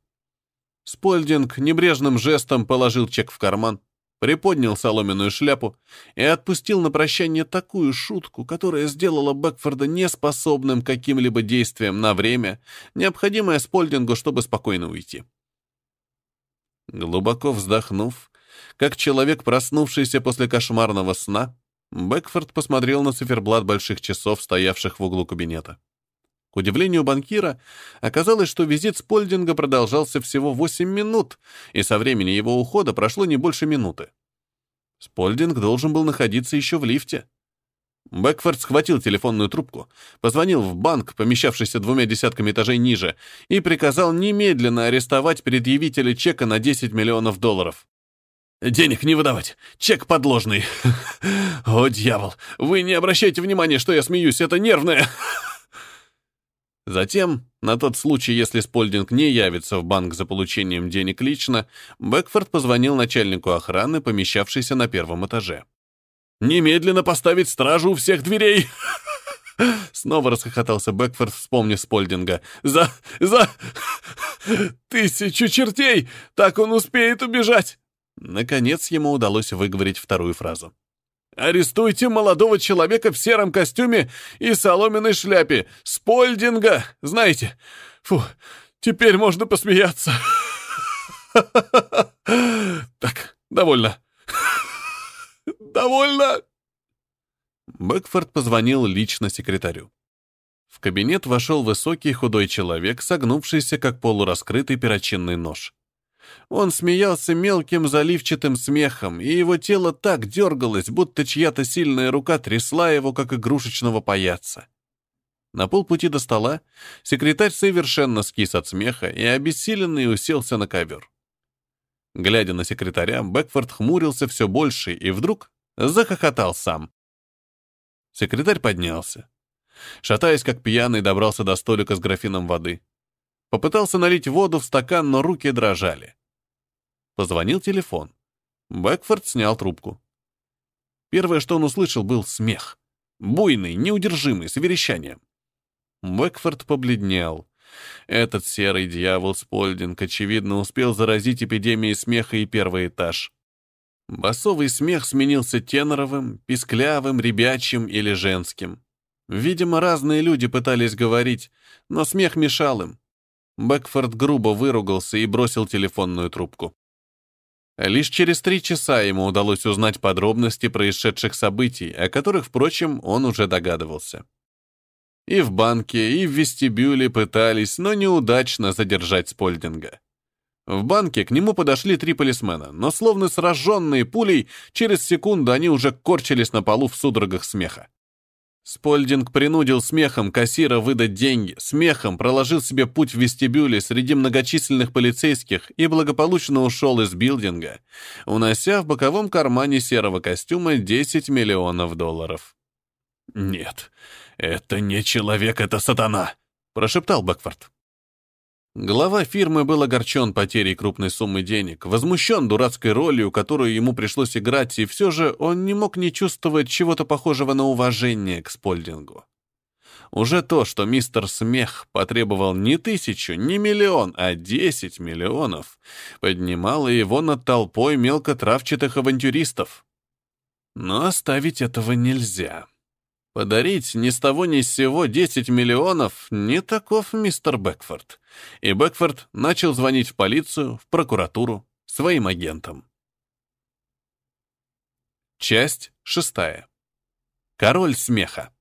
Спольдинг небрежным жестом положил чек в карман, приподнял соломенную шляпу и отпустил на прощание такую шутку, которая сделала Бэкфорда неспособным каким-либо действиям на время, необходимое Спольдингу, чтобы спокойно уйти. Глубоко вздохнув, как человек, проснувшийся после кошмарного сна, Бэкфорд посмотрел на циферблат больших часов, стоявших в углу кабинета. К удивлению банкира, оказалось, что визит Спольдинга продолжался всего 8 минут, и со времени его ухода прошло не больше минуты. Спольдинг должен был находиться еще в лифте. Бэкфорд схватил телефонную трубку, позвонил в банк, помещавшийся двумя десятками этажей ниже, и приказал немедленно арестовать предъявителя чека на 10 миллионов долларов. «Денег не выдавать! Чек подложный!» «О, дьявол! Вы не обращайте внимания, что я смеюсь, это нервное!» Затем, на тот случай, если Спольдинг не явится в банк за получением денег лично, Бэкфорд позвонил начальнику охраны, помещавшейся на первом этаже. «Немедленно поставить стражу у всех дверей!» Снова расхохотался Бэкфорд, вспомнив Спольдинга. «За... за... тысячу чертей! Так он успеет убежать!» Наконец ему удалось выговорить вторую фразу. Арестуйте молодого человека в сером костюме и соломенной шляпе. Спольдинга, знаете. Фу, теперь можно посмеяться. Так, довольно. Довольно. Бэкфорд позвонил лично секретарю. В кабинет вошел высокий худой человек, согнувшийся, как полураскрытый перочинный нож. Он смеялся мелким заливчатым смехом, и его тело так дергалось, будто чья-то сильная рука трясла его, как игрушечного паяца. На полпути до стола секретарь совершенно скис от смеха и обессиленный уселся на ковер. Глядя на секретаря, Бэкфорд хмурился все больше и вдруг захохотал сам. Секретарь поднялся. Шатаясь, как пьяный, добрался до столика с графином воды. Попытался налить воду в стакан, но руки дрожали. Позвонил телефон. Бэкфорд снял трубку. Первое, что он услышал, был смех. Буйный, неудержимый, с верещанием. Бэкфорд побледнел. Этот серый дьявол Спольдинг, очевидно, успел заразить эпидемией смеха и первый этаж. Басовый смех сменился теноровым, писклявым, ребячим или женским. Видимо, разные люди пытались говорить, но смех мешал им. Бэкфорд грубо выругался и бросил телефонную трубку. Лишь через три часа ему удалось узнать подробности происшедших событий, о которых, впрочем, он уже догадывался. И в банке, и в вестибюле пытались, но неудачно задержать Спольдинга. В банке к нему подошли три полисмена, но словно сраженные пулей, через секунду они уже корчились на полу в судорогах смеха. Спольдинг принудил смехом кассира выдать деньги, смехом проложил себе путь в вестибюле среди многочисленных полицейских и благополучно ушел из билдинга, унося в боковом кармане серого костюма 10 миллионов долларов. «Нет, это не человек, это сатана», — прошептал Бэкфорд. Глава фирмы был огорчен потерей крупной суммы денег, возмущен дурацкой ролью, которую ему пришлось играть, и все же он не мог не чувствовать чего-то похожего на уважение к Спольдингу. Уже то, что мистер Смех потребовал не тысячу, не миллион, а десять миллионов, поднимало его над толпой мелкотравчатых авантюристов. Но оставить этого нельзя. Подарить ни с того ни с сего 10 миллионов не таков мистер Бэкфорд. И Бэкфорд начал звонить в полицию, в прокуратуру, своим агентам. Часть шестая. Король смеха.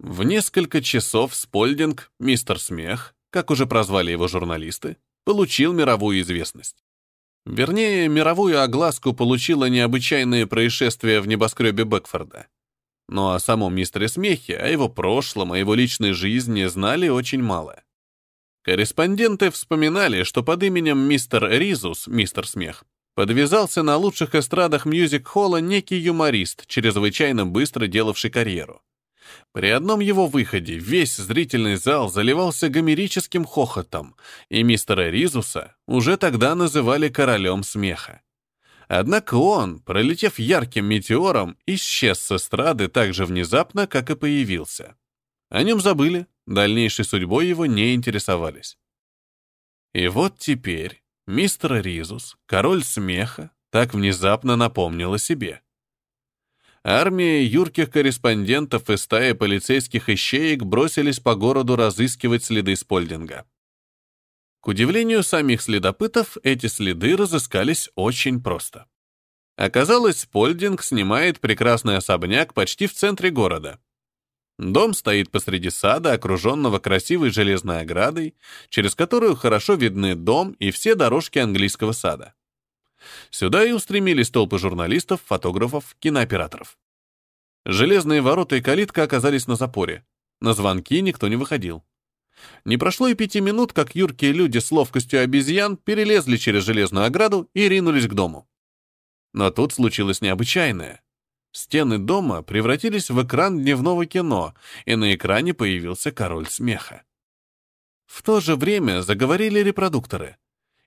В несколько часов Спольдинг, мистер Смех, как уже прозвали его журналисты, получил мировую известность. Вернее, мировую огласку получило необычайное происшествие в небоскребе Бэкфорда. Но о самом мистере Смехе, о его прошлом, о его личной жизни знали очень мало. Корреспонденты вспоминали, что под именем мистер Ризус, мистер Смех, подвязался на лучших эстрадах мюзик-холла некий юморист, чрезвычайно быстро делавший карьеру. При одном его выходе весь зрительный зал заливался гомерическим хохотом, и мистера Ризуса уже тогда называли королем смеха. Однако он, пролетев ярким метеором, исчез с эстрады так же внезапно, как и появился. О нем забыли, дальнейшей судьбой его не интересовались. И вот теперь мистер Ризус, король смеха, так внезапно напомнил о себе. Армия юрких корреспондентов и стаи полицейских ищеек бросились по городу разыскивать следы Спольдинга. К удивлению самих следопытов, эти следы разыскались очень просто. Оказалось, Польдинг снимает прекрасный особняк почти в центре города. Дом стоит посреди сада, окруженного красивой железной оградой, через которую хорошо видны дом и все дорожки английского сада. Сюда и устремились толпы журналистов, фотографов, кинооператоров. Железные ворота и калитка оказались на запоре. На звонки никто не выходил. Не прошло и пяти минут, как юркие люди с ловкостью обезьян перелезли через железную ограду и ринулись к дому. Но тут случилось необычайное. Стены дома превратились в экран дневного кино, и на экране появился король смеха. В то же время заговорили репродукторы.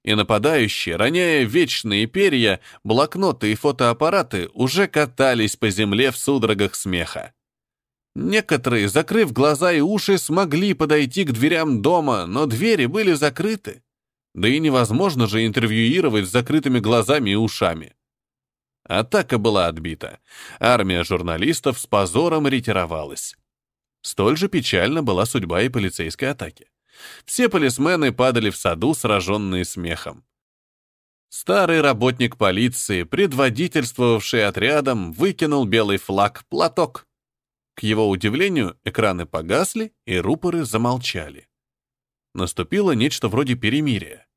И нападающие, роняя вечные перья, блокноты и фотоаппараты уже катались по земле в судорогах смеха. Некоторые, закрыв глаза и уши, смогли подойти к дверям дома, но двери были закрыты. Да и невозможно же интервьюировать с закрытыми глазами и ушами. Атака была отбита. Армия журналистов с позором ретировалась. Столь же печальна была судьба и полицейской атаки. Все полисмены падали в саду, сраженные смехом. Старый работник полиции, предводительствовавший отрядом, выкинул белый флаг, платок. К его удивлению, экраны погасли, и рупоры замолчали. Наступило нечто вроде перемирия.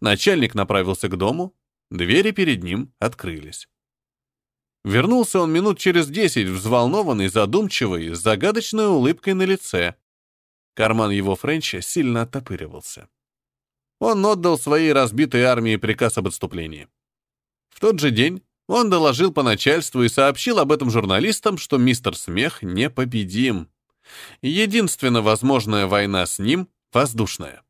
Начальник направился к дому, двери перед ним открылись. Вернулся он минут через десять, взволнованный, задумчивый, с загадочной улыбкой на лице. Карман его Френча сильно оттопыривался. Он отдал своей разбитой армии приказ об отступлении. В тот же день он доложил по начальству и сообщил об этом журналистам, что мистер Смех непобедим. Единственная возможная война с ним — воздушная.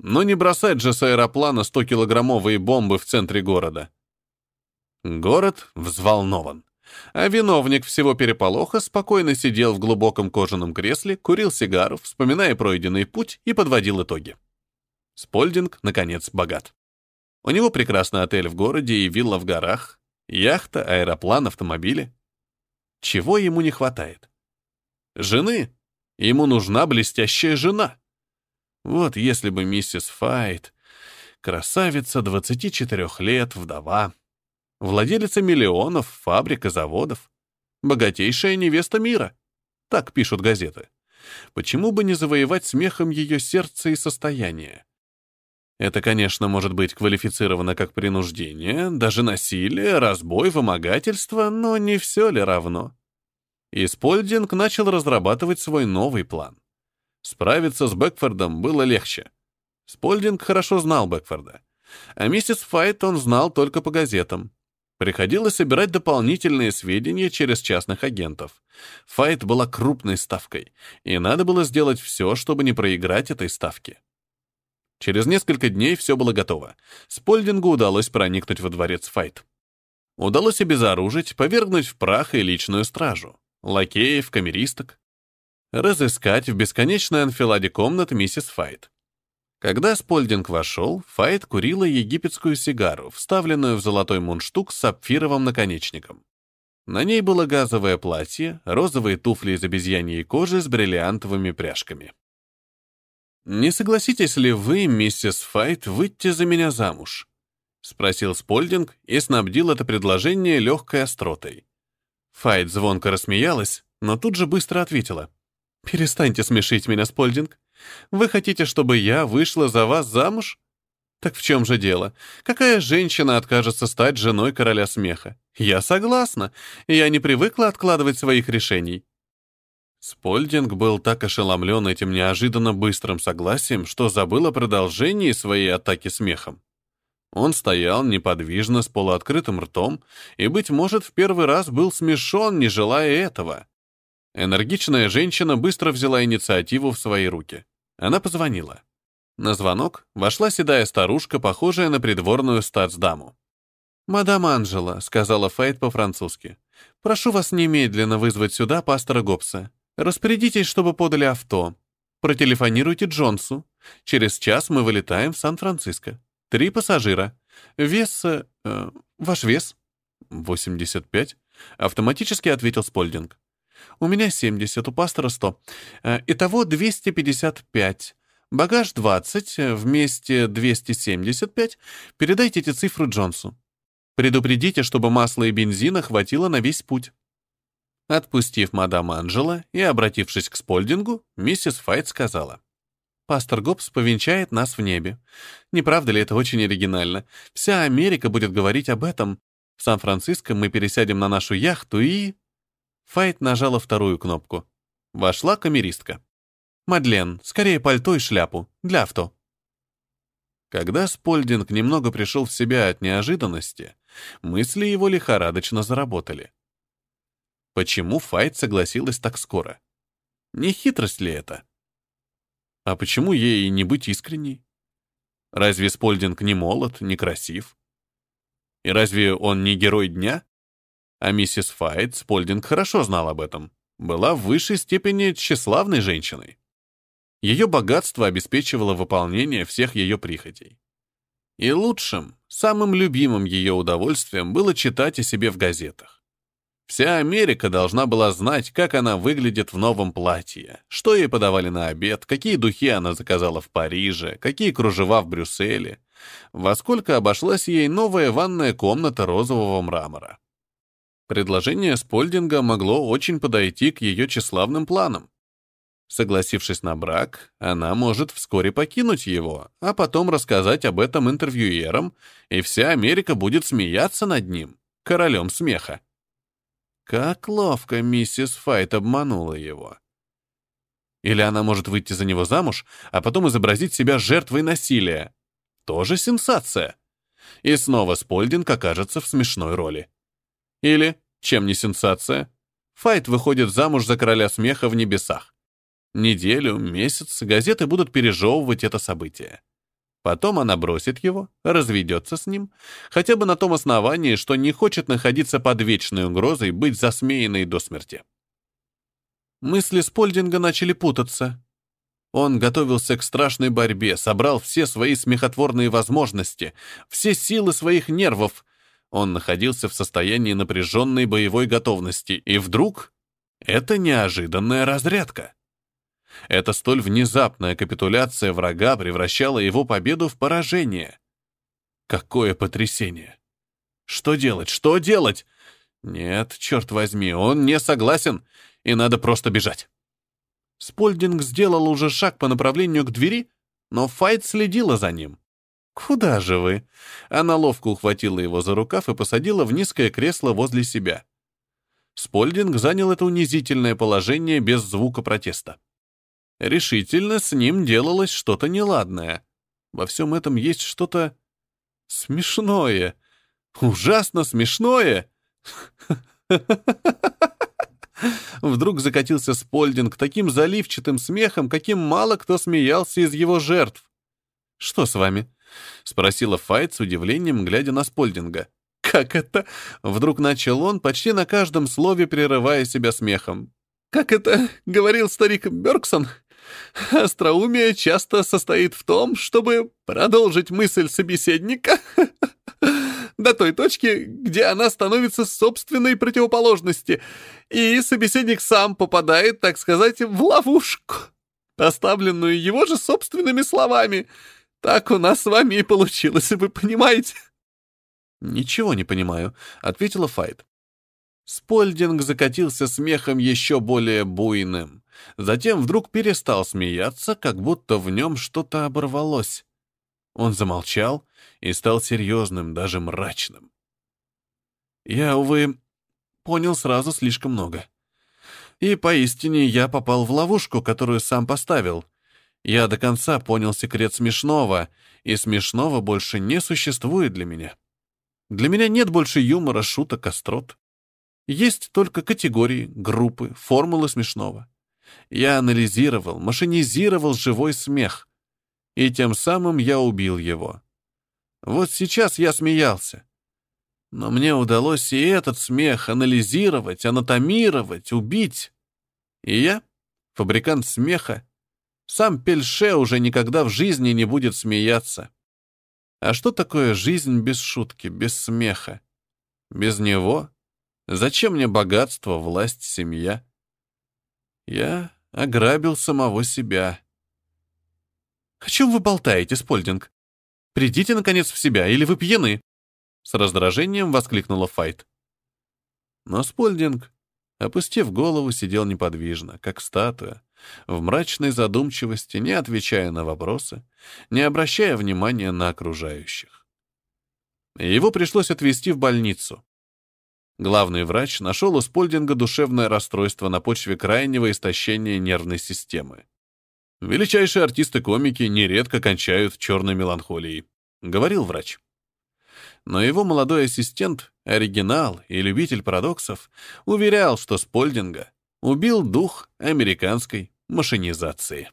Но не бросать же с аэроплана 100-килограммовые бомбы в центре города. Город взволнован. а виновник всего переполоха спокойно сидел в глубоком кожаном кресле, курил сигару, вспоминая пройденный путь и подводил итоги. Спольдинг, наконец, богат. У него прекрасный отель в городе и вилла в горах, яхта, аэроплан, автомобили. Чего ему не хватает? Жены. Ему нужна блестящая жена. Вот если бы миссис Файт, красавица 24 лет, вдова, владелица миллионов, фабрик и заводов, богатейшая невеста мира. Так пишут газеты. Почему бы не завоевать смехом ее сердце и состояние? Это, конечно, может быть квалифицировано как принуждение, даже насилие, разбой, вымогательство, но не все ли равно? И начал разрабатывать свой новый план. Справиться с Бэкфордом было легче. Спольдинг хорошо знал Бэкфорда. А миссис Файт он знал только по газетам. Приходилось собирать дополнительные сведения через частных агентов. Файт была крупной ставкой, и надо было сделать все, чтобы не проиграть этой ставке. Через несколько дней все было готово. Спольдингу удалось проникнуть во дворец Файт. Удалось обезоружить, повергнуть в прах и личную стражу, лакеев, камеристок. Разыскать в бесконечной анфиладе комнат миссис Файт. Когда Спольдинг вошел, Файт курила египетскую сигару, вставленную в золотой мундштук с сапфировым наконечником. На ней было газовое платье, розовые туфли из обезьяньей кожи с бриллиантовыми пряжками. «Не согласитесь ли вы, миссис Файт, выйти за меня замуж?» — спросил Спольдинг и снабдил это предложение легкой остротой. Файт звонко рассмеялась, но тут же быстро ответила. «Перестаньте смешить меня, Спольдинг. Вы хотите, чтобы я вышла за вас замуж? Так в чем же дело? Какая женщина откажется стать женой короля смеха? Я согласна, я не привыкла откладывать своих решений. Спольдинг был так ошеломлен этим неожиданно быстрым согласием, что забыл о продолжении своей атаки смехом. Он стоял неподвижно с полуоткрытым ртом и, быть может, в первый раз был смешон, не желая этого. Энергичная женщина быстро взяла инициативу в свои руки. Она позвонила. На звонок вошла седая старушка, похожая на придворную статсдаму. «Мадам Анжела», — сказала Фейт по-французски, — «прошу вас немедленно вызвать сюда пастора Гоббса. Распорядитесь, чтобы подали авто. Протелефонируйте Джонсу. Через час мы вылетаем в Сан-Франциско. Три пассажира. Вес... Э, ваш вес?» «85», — автоматически ответил Спольдинг. «У меня 70, у пастора 100. Э, итого 255. Багаж 20, вместе 275. Передайте эти цифры Джонсу. Предупредите, чтобы масла и бензина хватило на весь путь». Отпустив мадам Анжела и обратившись к Спольдингу, миссис Файт сказала. «Пастор Гоббс повенчает нас в небе. Не правда ли это очень оригинально? Вся Америка будет говорить об этом. В Сан-Франциско мы пересядем на нашу яхту и...» Файт нажала вторую кнопку. Вошла камеристка. «Мадлен, скорее пальто и шляпу. Для авто». Когда Спольдинг немного пришел в себя от неожиданности, мысли его лихорадочно заработали. Почему Файт согласилась так скоро? Не хитрость ли это? А почему ей не быть искренней? Разве Спольдинг не молод, не красив? И разве он не герой дня? А миссис Файт Спольдинг хорошо знал об этом. Была в высшей степени тщеславной женщиной. Ее богатство обеспечивало выполнение всех ее прихотей. И лучшим, самым любимым ее удовольствием было читать о себе в газетах. Вся Америка должна была знать, как она выглядит в новом платье, что ей подавали на обед, какие духи она заказала в Париже, какие кружева в Брюсселе, во сколько обошлась ей новая ванная комната розового мрамора. Предложение Спольдинга могло очень подойти к ее тщеславным планам. Согласившись на брак, она может вскоре покинуть его, а потом рассказать об этом интервьюерам, и вся Америка будет смеяться над ним, королем смеха. Как ловко миссис Файт обманула его. Или она может выйти за него замуж, а потом изобразить себя жертвой насилия. Тоже сенсация. И снова Спольдинг окажется в смешной роли. Или, чем не сенсация, Файт выходит замуж за короля смеха в небесах. Неделю, месяц газеты будут пережевывать это событие. Потом она бросит его, разведется с ним, хотя бы на том основании, что не хочет находиться под вечной угрозой быть засмеянной до смерти. Мысли Спольдинга начали путаться. Он готовился к страшной борьбе, собрал все свои смехотворные возможности, все силы своих нервов. Он находился в состоянии напряженной боевой готовности, и вдруг это неожиданная разрядка. Эта столь внезапная капитуляция врага превращала его победу в поражение. Какое потрясение! Что делать? Что делать? Нет, черт возьми, он не согласен, и надо просто бежать. Спольдинг сделал уже шаг по направлению к двери, но Файт следила за ним. «Куда же вы?» Она ловко ухватила его за рукав и посадила в низкое кресло возле себя. Спольдинг занял это унизительное положение без звука протеста. Решительно с ним делалось что-то неладное. Во всем этом есть что-то смешное. Ужасно смешное. Вдруг закатился Спольдинг таким заливчатым смехом, каким мало кто смеялся из его жертв. «Что с вами?» — спросила Файт с удивлением, глядя на Спольдинга. «Как это?» — вдруг начал он, почти на каждом слове прерывая себя смехом. «Как это?» — говорил старик Бергсон. Остроумие часто состоит в том, чтобы продолжить мысль собеседника до той точки, где она становится собственной противоположности, и собеседник сам попадает, так сказать, в ловушку, поставленную его же собственными словами. Так у нас с вами и получилось, вы понимаете? «Ничего не понимаю», — ответила Файт. Спольдинг закатился смехом еще более буйным. Затем вдруг перестал смеяться, как будто в нем что-то оборвалось. Он замолчал и стал серьезным, даже мрачным. Я, увы, понял сразу слишком много. И поистине я попал в ловушку, которую сам поставил. Я до конца понял секрет смешного, и смешного больше не существует для меня. Для меня нет больше юмора, шуток, острот. Есть только категории, группы, формулы смешного. Я анализировал, машинизировал живой смех. И тем самым я убил его. Вот сейчас я смеялся. Но мне удалось и этот смех анализировать, анатомировать, убить. И я, фабрикант смеха, сам Пельше уже никогда в жизни не будет смеяться. А что такое жизнь без шутки, без смеха? Без него? Зачем мне богатство, власть, семья? Я ограбил самого себя. «О чем вы болтаете, Спольдинг? Придите, наконец, в себя, или вы пьяны?» С раздражением воскликнула Файт. Но Спольдинг, опустив голову, сидел неподвижно, как статуя, в мрачной задумчивости, не отвечая на вопросы, не обращая внимания на окружающих. Его пришлось отвезти в больницу. Главный врач нашел у Спольдинга душевное расстройство на почве крайнего истощения нервной системы. Величайшие артисты-комики нередко кончают черной меланхолией, говорил врач. Но его молодой ассистент, оригинал и любитель парадоксов, уверял, что Спольдинга убил дух американской машинизации.